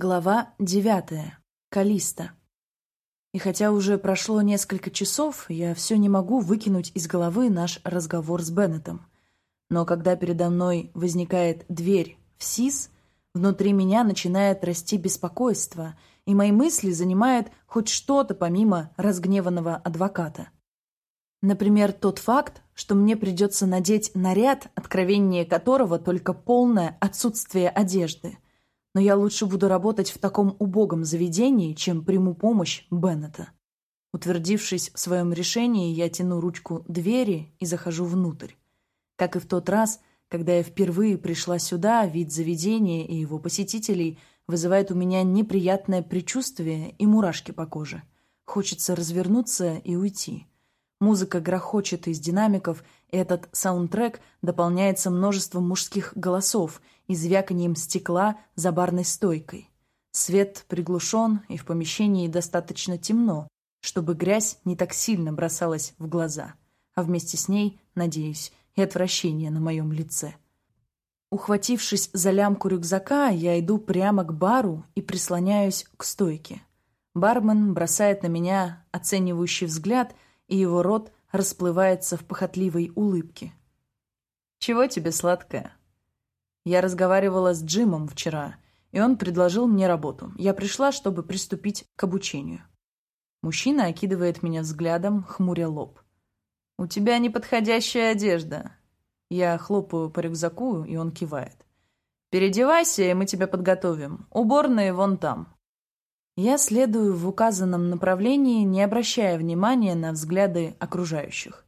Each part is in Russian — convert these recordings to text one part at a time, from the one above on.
Глава девятая. Калиста. И хотя уже прошло несколько часов, я все не могу выкинуть из головы наш разговор с Беннетом. Но когда передо мной возникает дверь в СИС, внутри меня начинает расти беспокойство, и мои мысли занимает хоть что-то помимо разгневанного адвоката. Например, тот факт, что мне придется надеть наряд, откровение которого только полное отсутствие одежды – но я лучше буду работать в таком убогом заведении, чем приму помощь Беннета. Утвердившись в своем решении, я тяну ручку двери и захожу внутрь. Как и в тот раз, когда я впервые пришла сюда, вид заведения и его посетителей вызывает у меня неприятное предчувствие и мурашки по коже. Хочется развернуться и уйти. Музыка грохочет из динамиков, и этот саундтрек дополняется множеством мужских голосов и звяканием стекла за барной стойкой. Свет приглушен, и в помещении достаточно темно, чтобы грязь не так сильно бросалась в глаза, а вместе с ней, надеюсь, и отвращение на моем лице. Ухватившись за лямку рюкзака, я иду прямо к бару и прислоняюсь к стойке. Бармен бросает на меня оценивающий взгляд – и его рот расплывается в похотливой улыбке. «Чего тебе, сладкое?» Я разговаривала с Джимом вчера, и он предложил мне работу. Я пришла, чтобы приступить к обучению. Мужчина окидывает меня взглядом, хмуря лоб. «У тебя неподходящая одежда». Я хлопаю по рюкзаку, и он кивает. «Переодевайся, и мы тебя подготовим. Уборные вон там». Я следую в указанном направлении, не обращая внимания на взгляды окружающих.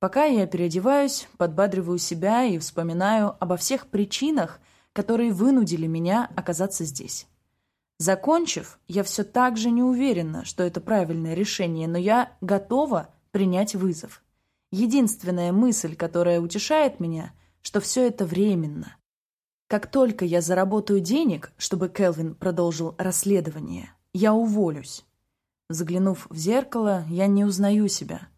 Пока я переодеваюсь, подбадриваю себя и вспоминаю обо всех причинах, которые вынудили меня оказаться здесь. Закончив, я все так же не уверена, что это правильное решение, но я готова принять вызов. Единственная мысль, которая утешает меня, что все это временно. Как только я заработаю денег, чтобы Келвин продолжил расследование, я уволюсь. Заглянув в зеркало, я не узнаю себя.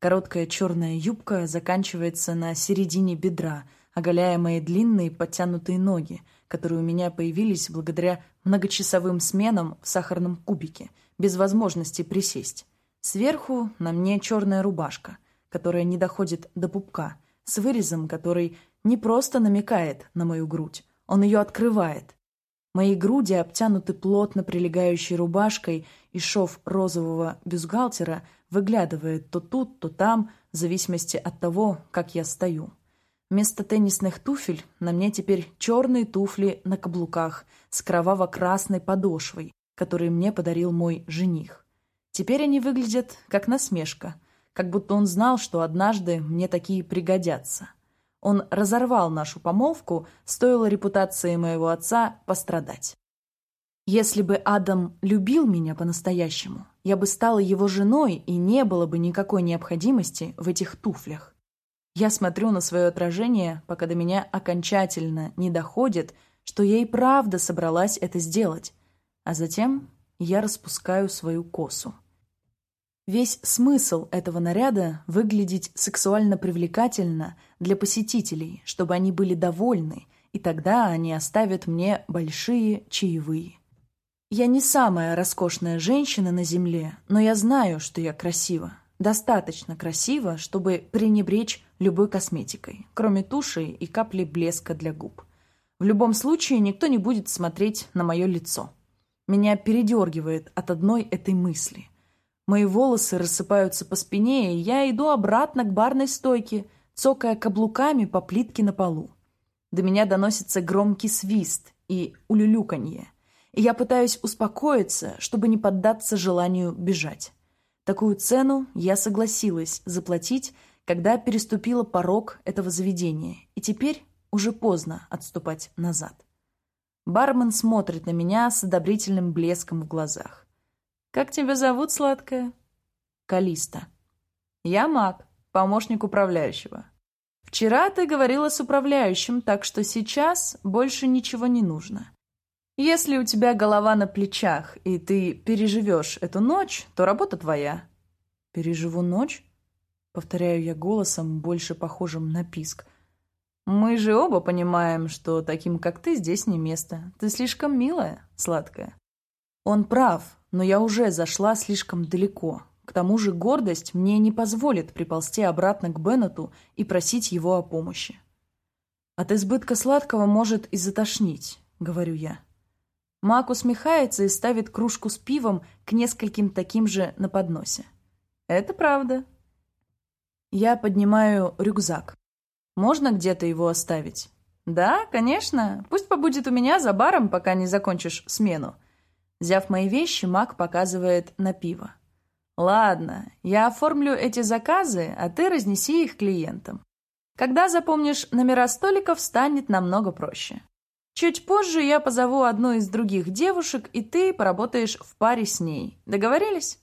Короткая черная юбка заканчивается на середине бедра, оголяя мои длинные подтянутые ноги, которые у меня появились благодаря многочасовым сменам в сахарном кубике, без возможности присесть. Сверху на мне черная рубашка, которая не доходит до пупка, с вырезом, который не просто намекает на мою грудь, он ее открывает. Мои груди обтянуты плотно прилегающей рубашкой, и шов розового бюстгальтера выглядывает то тут, то там, в зависимости от того, как я стою. Вместо теннисных туфель на мне теперь черные туфли на каблуках с кроваво-красной подошвой, которые мне подарил мой жених. Теперь они выглядят как насмешка, как будто он знал, что однажды мне такие пригодятся. Он разорвал нашу помолвку, стоило репутации моего отца пострадать. Если бы Адам любил меня по-настоящему, я бы стала его женой, и не было бы никакой необходимости в этих туфлях. Я смотрю на свое отражение, пока до меня окончательно не доходит, что я и правда собралась это сделать, а затем я распускаю свою косу. Весь смысл этого наряда – выглядеть сексуально привлекательно для посетителей, чтобы они были довольны, и тогда они оставят мне большие чаевые. Я не самая роскошная женщина на земле, но я знаю, что я красива. Достаточно красива, чтобы пренебречь любой косметикой, кроме туши и капли блеска для губ. В любом случае никто не будет смотреть на мое лицо. Меня передергивает от одной этой мысли – Мои волосы рассыпаются по спине, и я иду обратно к барной стойке, цокая каблуками по плитке на полу. До меня доносится громкий свист и улюлюканье, я пытаюсь успокоиться, чтобы не поддаться желанию бежать. Такую цену я согласилась заплатить, когда переступила порог этого заведения, и теперь уже поздно отступать назад. Бармен смотрит на меня с одобрительным блеском в глазах. «Как тебя зовут, сладкая?» «Калиста». «Я маг, помощник управляющего». «Вчера ты говорила с управляющим, так что сейчас больше ничего не нужно. Если у тебя голова на плечах, и ты переживешь эту ночь, то работа твоя». «Переживу ночь?» Повторяю я голосом, больше похожим на писк. Мы же оба понимаем, что таким, как ты, здесь не место. Ты слишком милая, сладкая». Он прав, но я уже зашла слишком далеко. К тому же гордость мне не позволит приползти обратно к Беннету и просить его о помощи. «От избытка сладкого может и затошнить», — говорю я. Мак усмехается и ставит кружку с пивом к нескольким таким же на подносе. «Это правда». Я поднимаю рюкзак. «Можно где-то его оставить?» «Да, конечно. Пусть побудет у меня за баром, пока не закончишь смену». Взяв мои вещи, Мак показывает на пиво. «Ладно, я оформлю эти заказы, а ты разнеси их клиентам. Когда запомнишь номера столиков, станет намного проще. Чуть позже я позову одну из других девушек, и ты поработаешь в паре с ней. Договорились?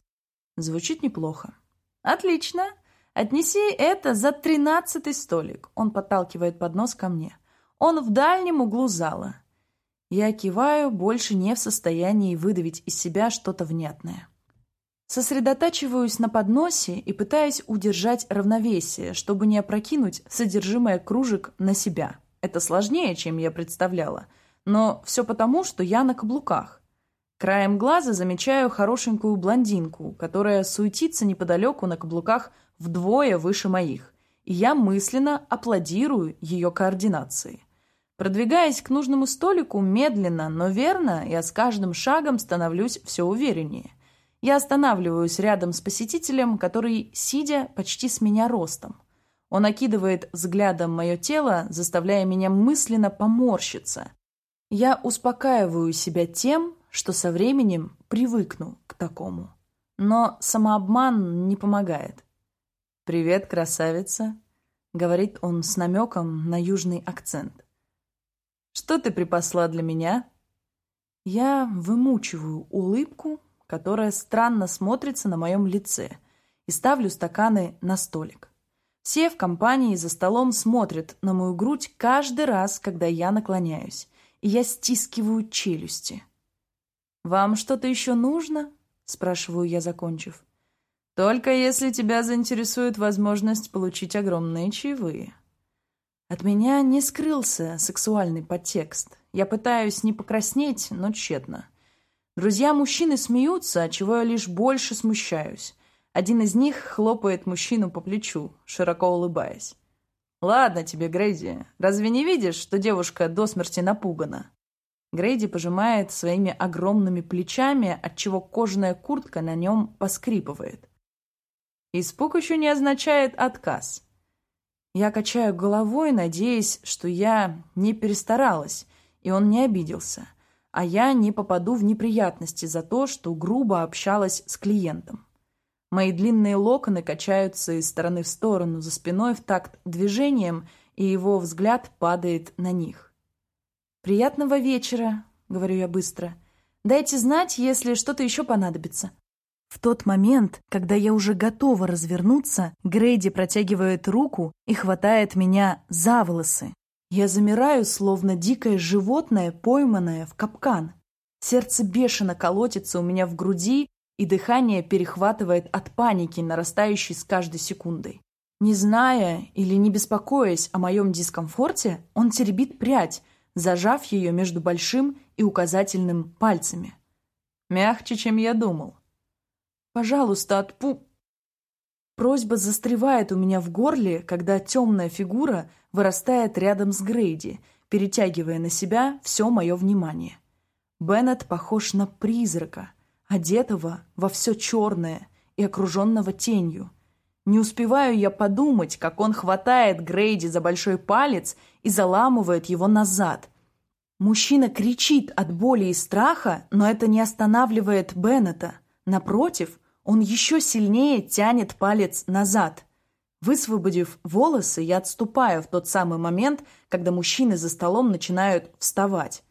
Звучит неплохо. Отлично. Отнеси это за тринадцатый столик. Он подталкивает поднос ко мне. Он в дальнем углу зала. Я киваю, больше не в состоянии выдавить из себя что-то внятное. Сосредотачиваюсь на подносе и пытаюсь удержать равновесие, чтобы не опрокинуть содержимое кружек на себя. Это сложнее, чем я представляла. Но все потому, что я на каблуках. Краем глаза замечаю хорошенькую блондинку, которая суетится неподалеку на каблуках вдвое выше моих. И я мысленно аплодирую ее координации. Продвигаясь к нужному столику медленно, но верно, я с каждым шагом становлюсь все увереннее – я останавливаюсь рядом с посетителем, который, сидя почти с меня ростом. Он окидывает взглядом мое тело, заставляя меня мысленно поморщиться. Я успокаиваю себя тем, что со временем привыкну к такому. Но самообман не помогает. «Привет, красавица», — говорит он с намеком на южный акцент. «Что ты припасла для меня?» Я вымучиваю улыбку, которая странно смотрится на моем лице, и ставлю стаканы на столик. Все в компании за столом смотрят на мою грудь каждый раз, когда я наклоняюсь, и я стискиваю челюсти. «Вам что-то еще нужно?» – спрашиваю я, закончив. «Только если тебя заинтересует возможность получить огромные чаевые». От меня не скрылся сексуальный подтекст. Я пытаюсь не покраснеть, но тщетно. Друзья мужчины смеются, от чего я лишь больше смущаюсь. Один из них хлопает мужчину по плечу, широко улыбаясь. «Ладно тебе, Грейди, разве не видишь, что девушка до смерти напугана?» Грейди пожимает своими огромными плечами, отчего кожаная куртка на нем поскрипывает. Испуг еще не означает отказ. Я качаю головой, надеясь, что я не перестаралась, и он не обиделся а я не попаду в неприятности за то, что грубо общалась с клиентом. Мои длинные локоны качаются из стороны в сторону за спиной в такт движением, и его взгляд падает на них. «Приятного вечера», — говорю я быстро. «Дайте знать, если что-то еще понадобится». В тот момент, когда я уже готова развернуться, Грейди протягивает руку и хватает меня за волосы. Я замираю, словно дикое животное, пойманное в капкан. Сердце бешено колотится у меня в груди, и дыхание перехватывает от паники, нарастающей с каждой секундой. Не зная или не беспокоясь о моем дискомфорте, он теребит прядь, зажав ее между большим и указательным пальцами. Мягче, чем я думал. «Пожалуйста, отпу...» Просьба застревает у меня в горле, когда темная фигура вырастает рядом с Грейди, перетягивая на себя все мое внимание. Беннет похож на призрака, одетого во все черное и окруженного тенью. Не успеваю я подумать, как он хватает Грейди за большой палец и заламывает его назад. Мужчина кричит от боли и страха, но это не останавливает Беннета. Напротив, он еще сильнее тянет палец назад. Высвободив волосы, я отступаю в тот самый момент, когда мужчины за столом начинают вставать.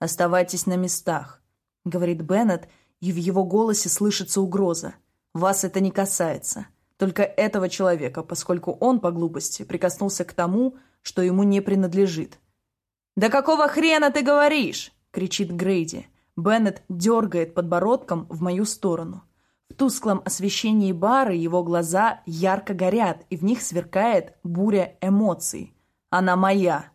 «Оставайтесь на местах», — говорит Беннет, и в его голосе слышится угроза. «Вас это не касается. Только этого человека, поскольку он, по глупости, прикоснулся к тому, что ему не принадлежит». «Да какого хрена ты говоришь?» — кричит Грейди. Беннет дергает подбородком в мою сторону. В тусклом освещении бара его глаза ярко горят, и в них сверкает буря эмоций. Она моя.